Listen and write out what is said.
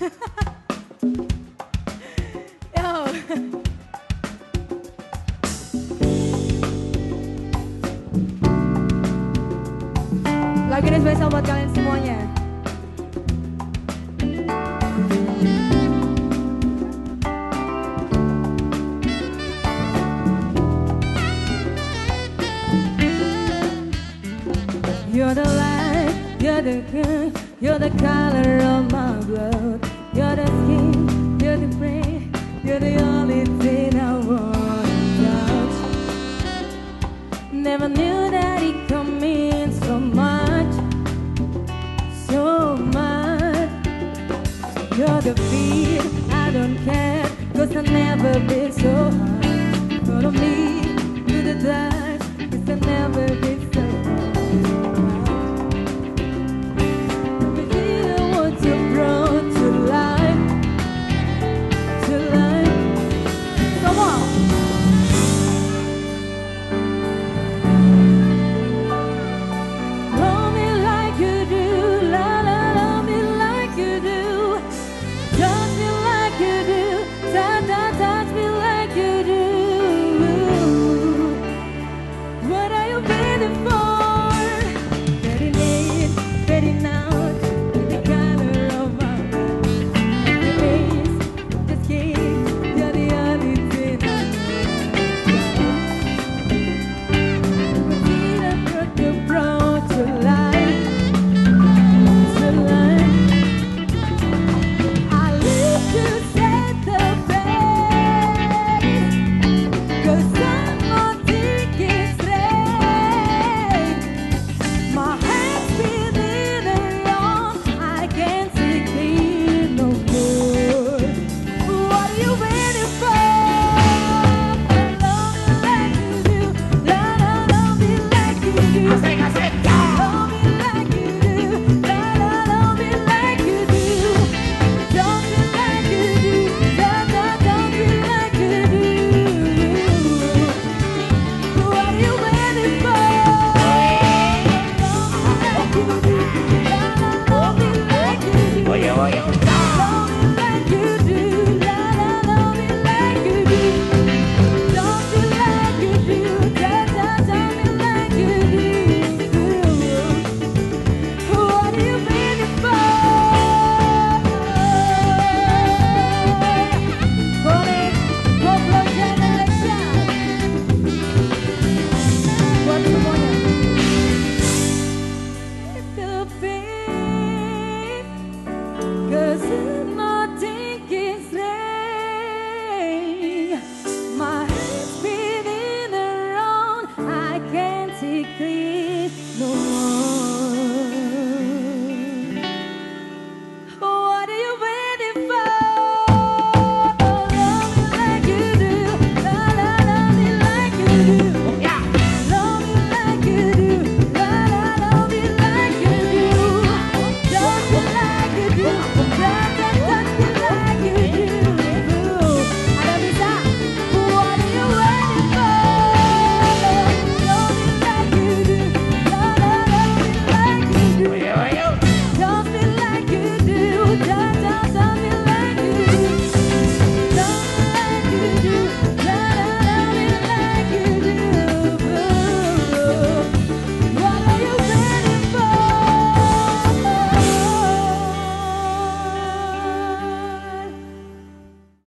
lagi Lagu ini spesial buat kalian semuanya. You're the light, you're the king, you're the color of my blood. You're the skin, you're the brain, you're the only thing I wanna touch. Never knew that it could mean so much, so much. You're the fear, I don't care, cause I've never been so high. no one.